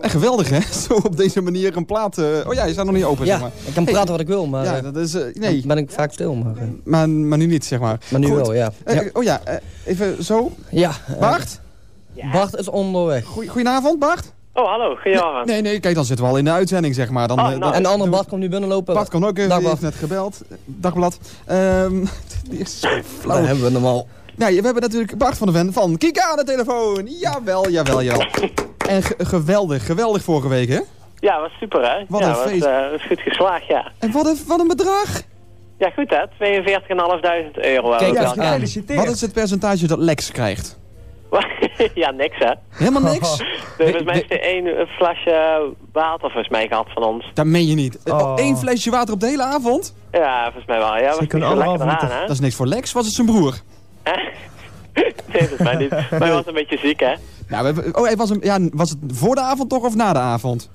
En geweldig, hè? Zo op deze manier een plaat... eh, Oh ja, je staat nog niet open, Ja, zeg maar. ik kan praten wat ik wil, maar Ja, eh, dat is... eh, nee, dan ben ik vaak stil. Maar, maar, maar nu niet, zeg maar. maar nu Goed. wel, ja. Ja. Oh ja, eh, even zo. ja Bart? Bart is onderweg. Goeie- Goedenavond, Bart? Oh, hallo, goedenavond. Nee, nee, kijk, dan zitten we al in de uitzending, zeg maar. Dan, Oh, nou. dan- En de andere Bart komt nu binnenlopen. Bart kan ook, eh, Dag, die heeft net gebeld. Dagblad. Ehm die is zo flauw. Dan hebben we hem al. Nee, we hebben natuurlijk Bart van de Ven van Kika aan de telefoon. Jawel, jawel, jawel. En ge- geweldig, geweldig vorige week, hè? Ja, was super hè? Wat ja, een was, feest. eh, was goed geslaagd, ja. En wat een, wat een bedrag. Ja, goed hè? 42.500 euro. hebben Kijk we aan. Gefeliciteerd. Wat is het percentage dat Lex krijgt? ja, niks hè? Helemaal niks? Volgens mij heeft hij één eh, flesje water volgens mij gehad van ons. Dat meen je niet. Eh, Oh. Eén flesje water op de hele avond? Ja, volgens mij wel. Ja, was niet kunnen zo anderhalf lekker aan hè? Dat is niks voor Lex. Was het zijn broer? nee, volgens mij niet. Maar hij was een beetje ziek hè? Nou, we oh, hij was, hem, ja, was het voor de avond toch of na de avond?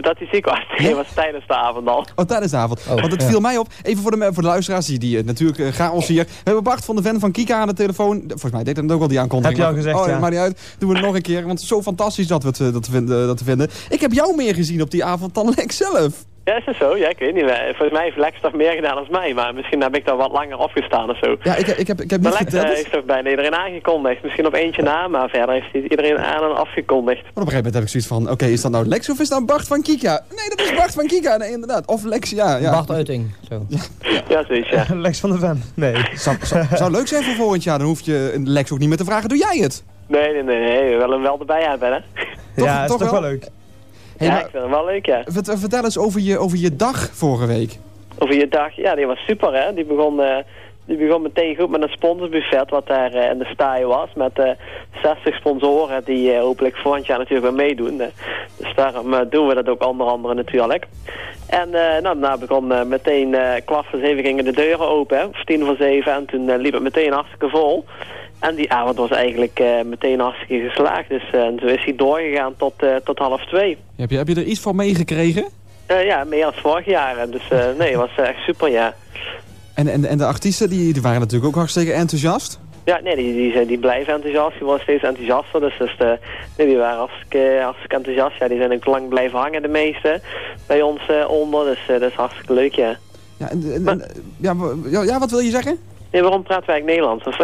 Dat hij ziek was. Nee, was tijdens de avond al. Oh, tijdens de avond. Oh, Want het ja. viel mij op. Even voor de, voor de luisteraars, die, die eh, natuurlijk uh, chaos hier. We hebben Bart van de Ven van Kika aan de telefoon. Volgens mij deed hem ook al die aankondiging. Heb je al Maar- gezegd, Oh, ja. maakt niet uit. Doen we het nog een keer. Want het is zo fantastisch dat we het, eh, dat te vinden, dat te vinden. Ik heb jou meer gezien op die avond dan Lex zelf. Ja, is dat zo? Ja, ik weet niet. maar Volgens mij heeft Lex toch meer gedaan dan mij. Maar misschien heb ik daar wat langer opgestaan of zo. Ja, ik, ik, heb, ik heb Maar niet Lex eh, heeft toch bijna iedereen aangekondigd. Misschien op eentje na, maar verder heeft hij iedereen aan en afgekondigd. Maar op een gegeven moment heb ik zoiets van, oké, is dat nou Lex of is dat Bart van Kika? Nee, dat is Bart van Kika, nee, inderdaad. Of Lex, ja. ja. Bart Uiting. Zo. Ja, zoiets, ja. Lex van de Ven. Nee. Zou, zou, zou leuk zijn voor volgend jaar, dan hoef je Lex ook niet meer te vragen, doe jij het? Nee, nee, nee, nee. We willen hem wel erbij hebben, hè. Toch- ja, is toch toch wel? wel leuk. Hey, ja, maar- ik vind hem wel leuk, ja. Vert- Vertel eens over je, over je dag vorige week. Over je dag, ja, die was super, hè. Die begon, eh, die begon meteen goed met een sponsorbuffet wat daar eh, in de staai was. Met eh 60 sponsoren die eh, hopelijk volgend jaar natuurlijk weer meedoen. Eh, dus daarom eh, doen we dat ook onder andere natuurlijk. En eh, nou, daarna begon eh, meteen eh kwart voor zeven gingen de deuren open, hè, of tien voor zeven. En toen eh, liep het meteen hartstikke vol. En die avond was eigenlijk eh, meteen hartstikke geslaagd. Dus en zo is hij doorgegaan tot, eh, tot half twee. Heb je, heb je er iets van meegekregen? Ja, meer dan vorig jaar. Dus nee, het was echt super, ja. En, en, en de artiesten, die, die waren natuurlijk ook hartstikke enthousiast. Ja, nee, die, die, zijn- die blijven enthousiast. Die worden steeds enthousiaster. Dus, dus de, nee, die waren hartstikke, hartstikke enthousiast. Ja, die zijn ook lang blijven hangen, de meeste. Bij ons onder. Dus dat is hartstikke leuk, ja. Ja, en, ja, ja, wat wil je zeggen? Nee, waarom praten wij eigenlijk Nederlands?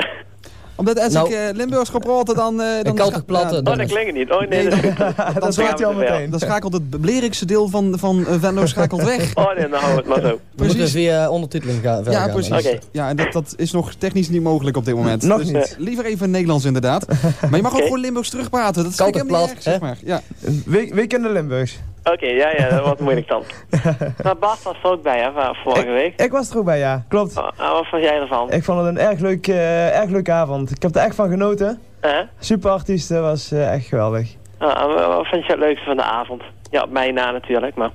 Oh, Omdat als Nou- ik eh, Limburgs ga praten, dan... eh, dan Ik kan toch platte. ja, dan- dat klinkt niet. Oh, nee, dat goed. Dat we je al meteen. dan schakelt het Blerikse deel van, van eh, Venlo schakelt weg. Oh, nee, dan houden we het maar zo. We moeten Precies. via ondertiteling gaan. Ja, gaan. precies. Oké. Ja, en dat, dat is nog technisch niet mogelijk op dit moment. Nog Dus, niet. eh, liever even Nederlands inderdaad. Maar je mag ook gewoon Limburgs terugpraten. Dat is niet erg, zeg maar. Ja. Week in de Limburgs. Oké, ja, ja, dat wordt moeilijk dan. Maar Bart was er ook bij, hè, vorige week. Ik was er ook bij, ja. Klopt. Oh, oh, wat vond jij ervan? Ik vond het een erg, leuk, eh, erg leuke avond. Ik heb er echt van genoten. Hè? Super artiesten, was eh, echt geweldig. Ah, en wat vond je het leukste van de avond? Ja, op mij na natuurlijk, maar...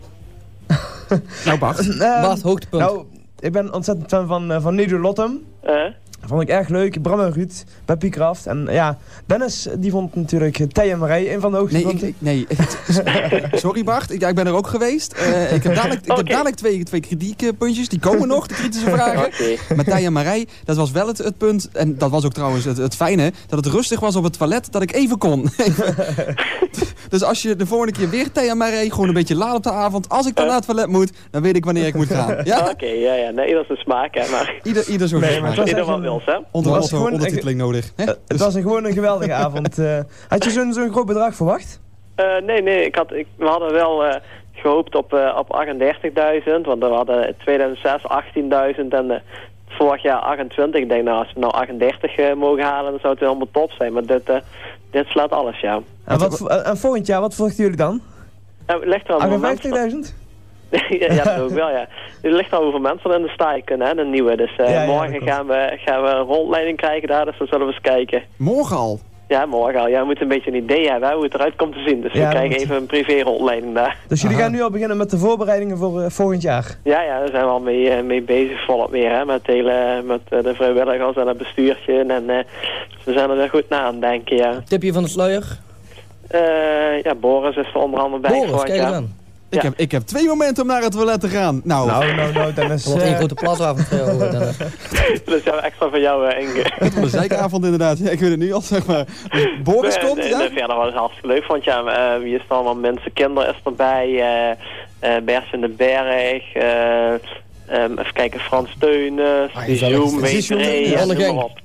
Nou Bart, Ehm, Bart, hoogtepunt. Nou, ik ben ontzettend fan van, uh, van Nido Lottem. eh? Vond ik erg leuk. Bram en Ruud, Peppy Kraft. En ja, Dennis, die vond natuurlijk Thij en Marij een van de nee, ik, ik- nee. Sorry Bart, ik, ja, ik ben er ook geweest. Eh, ik heb dadelijk, ik heb dadelijk twee, twee kritiekpuntjes, die komen nog, de kritische vragen. Met Thij en Marij, dat was wel het, het punt. En dat was ook trouwens het, het fijne, dat het rustig was op het toilet, dat ik even kon. Dus als je de volgende keer weer Thij en Marij, gewoon een beetje laat op de avond. Als ik dan naar het toilet moet, dan weet ik wanneer ik moet gaan. Ja? Oké, ja, ja. Nee, dat is een smaak, hè, maar... Ieder, ieder zo Nee, maar wils, hè? Onder, was gewoon ondertiteling nodig. Hè? Eh, het was een, gewoon een geweldige avond. eh. had je zo'n zo'n groot bedrag verwacht? Eh, nee, nee, ik had, ik, we hadden wel eh, gehoopt op, eh, op 38.000, want we hadden in 2006 18.000 en eh, vorig jaar 28. Ik denk, nou, als we nou 38 eh, mogen halen, dan zou het helemaal top zijn. Maar dit, eh, dit slaat alles, ja. En, wat, vo- en volgend jaar, wat verwachten jullie dan? Ligt er mensen... 58.000? ja, ja, dat ook wel, ja. Het ligt aan hoeveel mensen in de staai kunnen, hè, de nieuwe. Dus eh, Ja, ja, morgen gaan we, gaan we een rondleiding krijgen daar, dus dan zullen we eens kijken. Morgen al. Ja, morgen al. Ja, we moeten een beetje een idee hebben hè, hoe het eruit komt te zien. Dus Ja, we krijgen moet- even een privé rondleiding daar. Dus jullie Aha. gaan nu al beginnen met de voorbereidingen voor eh, volgend jaar. Ja, ja, daar zijn we al mee, eh, mee bezig volop weer, hè, met, hele, met de vrijwilligers en het bestuurtje. En eh, we zijn er weer goed na aan denken, ja. Tipje van de sluier. Eh, ja, Boris is er onder andere bij Boris, kijk aan. Ik, Ja. heb, ik heb twee momenten om naar het toilet te gaan. Nou, Nou, nou, nou, Dennis. Er wordt één eh, grote plasavond eh, Dennis. Dus ja, extra voor jou, eh, Inge. het was een zeikavond inderdaad. Ja, ik weet het nu al, zeg maar. Dus Boris Nee, komt, nee, ja? nee, verder was het hartstikke leuk. Want ja, eh, wie is er allemaal? Mensen, Kinder is erbij. eh eh Bers in de Berg. eh, ehm, even kijken, Frans. Ah, Zoom, gezellig. Weesree. Zizou, Ja, noem maar op.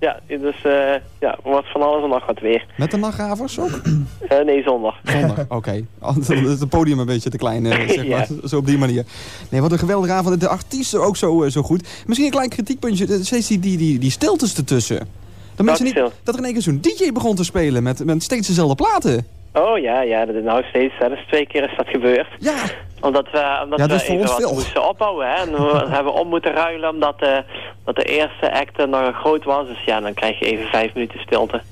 Ja, dus eh ja, wat van alles en nog wat weer. Met de nachtravers ook? Eh, nee, zondag. Zondag, oké. Dan is het podium een beetje te klein, eh, zeg maar. Zo op die manier. Nee, wat een geweldige avond. De artiesten ook zo, zo goed. Misschien een klein kritiekpuntje. Steeds die, die, die, die stiltes ertussen. Dat, mensen niet, stil? dat er in één keer zo'n DJ begon te spelen met, met steeds dezelfde platen. Oh ja, ja, dat is nou steeds. Hè. Dus twee keer is dat gebeurd. Ja, Omdat we, omdat Ja, dat we is even wat moesten opbouwen. Hè. En we hebben om moeten ruilen omdat dat de eerste act eh, nog groot was. Dus ja, dan krijg je even vijf minuten stilte.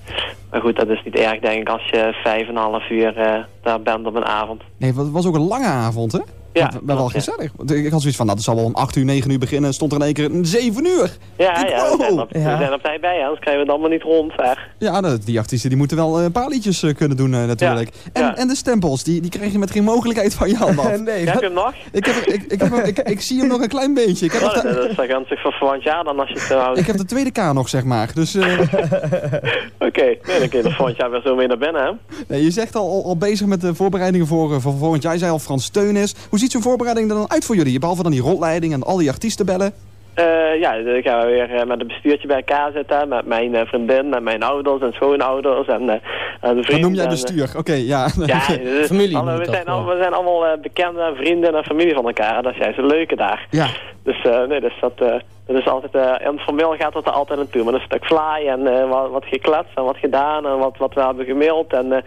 Maar goed, dat is niet erg denk ik als je vijf en een half uur eh, daar bent op een avond. nee, het was ook een lange avond, hè? Ja, Maar wel gezellig. Want Ik had zoiets van, nou, dat zal wel om 8 uur, 9 uur beginnen. Stond er in één keer een 7 uur. Ja, Ik- ja, we zijn, op, Ja. we zijn op tijd bij, hè, anders krijgen we het allemaal niet rond. Hè. Ja, nou, die artiesten die moeten wel eh, een paar liedjes eh, kunnen doen eh, natuurlijk. En, ja. en de stempels, die, die krijg je met geen mogelijkheid van je hand af. nee, Heb je hem nog? ik, heb, ik, ik, heb, hem- ik, ik zie hem nog een klein beetje. Ik heb, Oh, dat, dat is dan zich voor volgend jaar dan als je het zo houdt. ik heb de tweede K nog, zeg maar. Dus eh, Oké, nee, dan kun je er volgend jaar weer zo mee naar binnen, hè? nee, je zegt al, al, al bezig met de voorbereidingen voor, voor volgend jaar. Jij zei al Frans Steun is. Hoe ziet zo'n voorbereiding er dan uit voor jullie? Behalve dan die rotleiding en al die artiesten bellen. Eh, ja, dan gaan we weer eh, met een bestuurtje bij elkaar zitten. Met mijn eh, vriendin, met mijn ouders en schoonouders en, eh en Dan vrienden. noem jij bestuur. Oké, ja. Ja, dus Familie alle- we, dat zijn al, we zijn allemaal eh, bekenden en vrienden en familie van elkaar. Dat is juist het leuke daar. ja. Dus, eh, nee, dus dat, eh, dat is altijd, eh informeel gaat het er altijd naartoe. Maar een stuk fly en eh, wat, wat gekletst en wat gedaan en wat, wat we hebben gemaild. En, eh,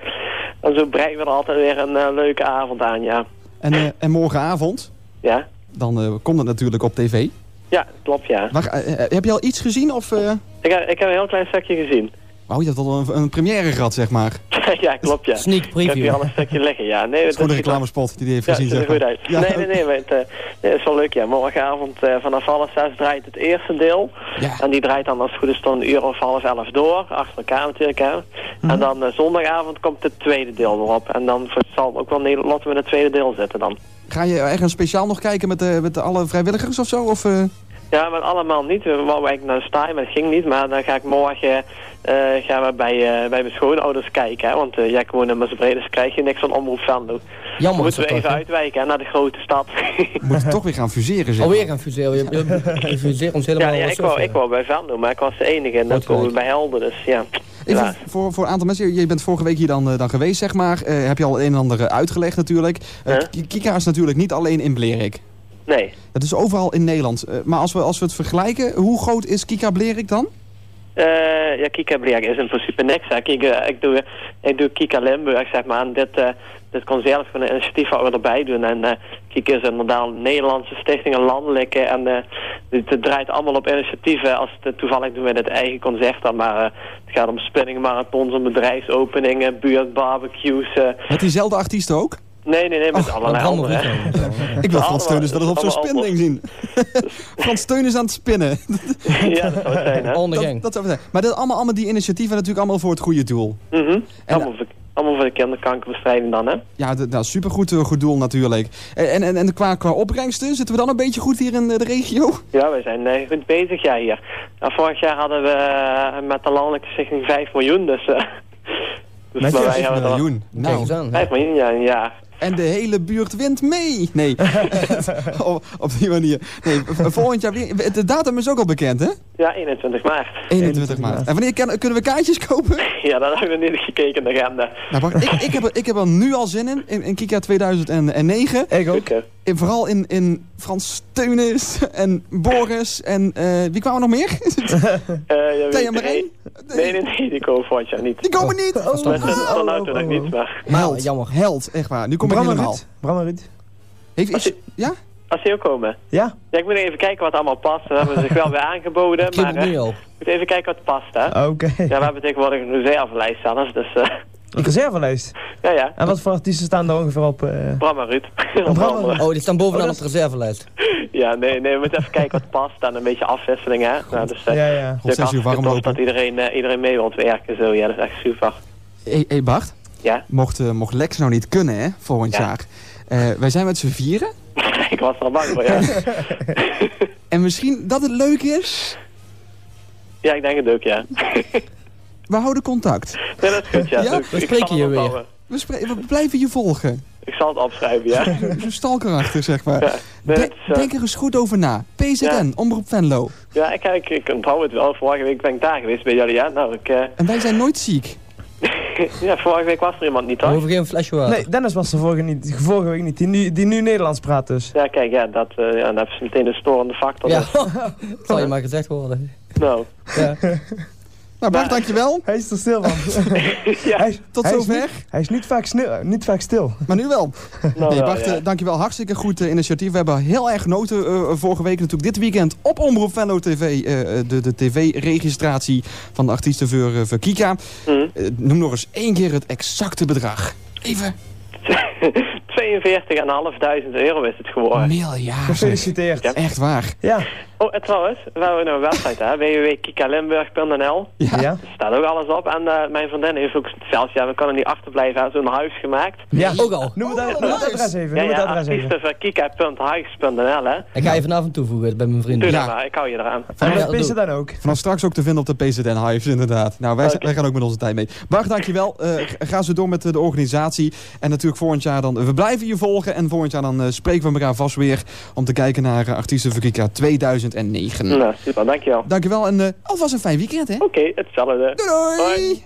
en zo brengen we er altijd weer een leuke avond aan, ja. En, eh, en morgenavond, Ja, dan eh, komt het natuurlijk op tv. ja klopt, ja. Eh, heb je al iets gezien? Of, Ik, heb- ik heb een heel klein stukje gezien. Wauw, je hebt al een, een première gehad, zeg maar. ja, klopt, ja. Sneak Ik heb hier preview. al een stukje liggen, ja. Nee, Het is een reclamespot die hij heeft Ja, gezien, ziet er zeg goed uit. Ja, Nee, nee, nee, maar het, eh, nee, is wel leuk, ja. Morgenavond eh, vanaf half zes draait het eerste deel. Ja. En die draait dan als het goed is tot een uur of half elf door. Achter elkaar natuurlijk, hè. En dan eh, zondagavond komt het tweede deel erop. En dan zal ook wel Nederland in het tweede deel zitten dan. Ga je ergens speciaal nog kijken met, de, met de alle vrijwilligers of zo? Of, eh? Ja, maar allemaal niet. We wouden eigenlijk naar de staai, maar dat ging niet. Maar dan ga ik morgen eh, gaan we bij, eh, bij mijn schoonouders kijken. Hè? Want eh, ja, ik woon in dus krijg je niks van Omroep Venlo. Dan Jammer moeten we even toch, uitwijken hè, naar de grote stad. moet toch weer gaan fuseren, zeg Alweer gaan fuseren. Je, je, je fuseert ons helemaal ja, ja ik, wou, ik wou bij Venlo, maar ik was de enige. En dan komen we bij Helden, dus ja. Even voor, voor een aantal mensen. Je bent vorige week hier dan, dan geweest, zeg maar. Eh, heb je al het een en ander uitgelegd natuurlijk. Kika is natuurlijk niet alleen in Blerik. Nee. Dat is overal in Nederland. Eh, maar als we, als we het vergelijken, hoe groot is Kika Blerik dan? Eh, ja, Kika Bleek is in principe niks. Eh, ik, doe, ik doe Kika Limburg, zeg maar. En dit, eh dit concert van een initiatief wat we erbij doen. En Kika is inderdaad een Nederlandse stichting, een landelijke. En het, het draait allemaal op initiatieven. Als het, toevallig doen we dit eigen concert dan. Maar het gaat om spinningmarathons, om bedrijfsopeningen, buurtbarbecues. Met diezelfde artiesten ook? Nee, nee, nee, met Och, allerlei andere. Ook. Ik wil Frans Steuners wel eens op zo'n spinding zien. Frans Steuners aan het spinnen. ja, dat zou het zijn, hè. On the Dat, gang. dat zou het zijn. Maar dat allemaal, allemaal die initiatieven natuurlijk allemaal voor het goede doel. Mhm. En- allemaal, voor, allemaal voor de kinderkankerbestrijding dan, hè. Ja, de- nou, supergoed eh, goed doel natuurlijk. En, en, en qua, qua opbrengsten, zitten we dan een beetje goed hier in eh, de regio? Ja, wij zijn eh, goed bezig ja, hier. Nou, vorig jaar hadden we eh, met de landelijke stichting 5 miljoen, dus... eh dus Met maar je wij hebben er miljoen. Kijk Nou, eens aan. 5 miljoen ja, een jaar. En de hele buurt wint mee. Nee, op, op die manier. Nee, volgend jaar weer. De datum is ook al bekend, hè? Ja, 21 maart. 21 maart. En wanneer kan- kunnen we kaartjes kopen? Ja, dat hebben we niet gekeken in de agenda. Nou, wacht, ik, ik, heb, er- ik heb er nu al zin in, in, in Kika 2009. Ik ook. En vooral in, in Frans Steunis en Boris en eh, wie kwamen er nog meer? Eh, ja, weet Thea Marijn? niet. Nee, nee, nee, die komen volgend jaar niet. Die komen niet! Maar Verstandig. ze oh, van auto oh, nog oh. niet, maar... Held, jammer. held, echt waar. Nu kom ik Bram en helemaal. Ruud. Bram en Ruud. Heeft, is, ja? Als die ook komen. Ja? Ja, ik moet even kijken wat allemaal past. We hebben zich wel weer aangeboden, Ik maar het eh, ik moet even kijken wat past, hè. Oké. Ja, we hebben tegenwoordig een reservelijst zelfs, dus... eh, Een reservelijst. Ja, ja. En wat voor artiesten staan er ongeveer op? eh? Bram en Ruud. Bram en. Oh, die staan bovenaan Oh, op de reservelijst. Ja, nee, nee, we moeten even kijken wat past en een beetje afwisseling, hè. Nou, dus, eh, Ja, het ja. Ook 6 uur warm lopen. dat iedereen, eh, iedereen mee wilt werken, zo. Ja, dat is echt super. Hé hey, Bart, Ja, mocht, eh, mocht Lex nou niet kunnen, hè, volgend Ja. jaar. Eh, wij zijn met z'n vieren. ik was er al bang voor, ja. En misschien dat het leuk is, ja, ik denk het ook, ja. we houden contact. Nee, dat is goed, ja. Ja, we spreken je weer. We, blijven je volgen. Ik zal het opschrijven, ja. Zo stalkerachtig, zeg maar. Ja, nee, De- het is, eh, denk er eens goed over na. PZN, Ja. Omroep Venlo. ja ik, ik, ik onthoud het wel. Vorige week ben ik daar geweest bij jullie, ja. Nou, ik, eh, En wij zijn nooit ziek. ja, vorige week was er iemand niet, We toch? hoeven geen flesje water. Nee, Dennis was er vorige, niet, vorige week niet, die nu, die nu Nederlands praat dus. Ja, kijk, ja, dat, eh, ja, dat is meteen de storende factor. Ja, dus. zal je maar gezegd worden. Nou, Ja. Nou, Bart, dankjewel. Hij is er stil van. ja, hij, is- Tot hij is zover. niet- hij is niet vaak, niet vaak stil. Maar nu wel. nou Nee, wel, Bart, ja. eh, dankjewel. Hartstikke goed eh, initiatief. We hebben heel erg genoten eh, vorige week natuurlijk dit weekend op Omroep Venlo TV. eh, de de tv-registratie van de artiesten voor, voor Kika. Hm. Eh, noem nog eens één keer het exacte bedrag. Even. 42.500 euro is het geworden. Miljard. Gefeliciteerd. Ja. Echt waar. Ja. Oh, en trouwens, we hebben een website, hè, www.kikalimburg.nl. Ja. Ja. Er staat ook alles op. En eh, mijn vriendin heeft ook zelfs, ja, we kunnen niet achterblijven, zo'n huis gemaakt. Ja. Ook al. Noem het, Oh, noem het adres even. Ja, Noem het ja, adres even. kika.huis.nl, hè. Ik ga je vanavond toevoegen bij mijn vrienden. Doe Ja. dat maar, ik hou je eraan. En Ja, dan ook. Vanaf straks ook te vinden op de PZN Hives, inderdaad. Nou, wij, wij gaan ook met onze tijd mee. Bart, dankjewel. Eh g- ga zo door met eh, de organisatie. En natuurlijk volgend jaar dan... We blijven je volgen. En volgend jaar dan eh, spreken we elkaar vast weer... om te kijken naar uh, Artiesten voor Kika 2009. Nou, super, dankjewel. Dankjewel en eh alvast een fijn weekend, hè? Oké, hetzelfde. Doei doei!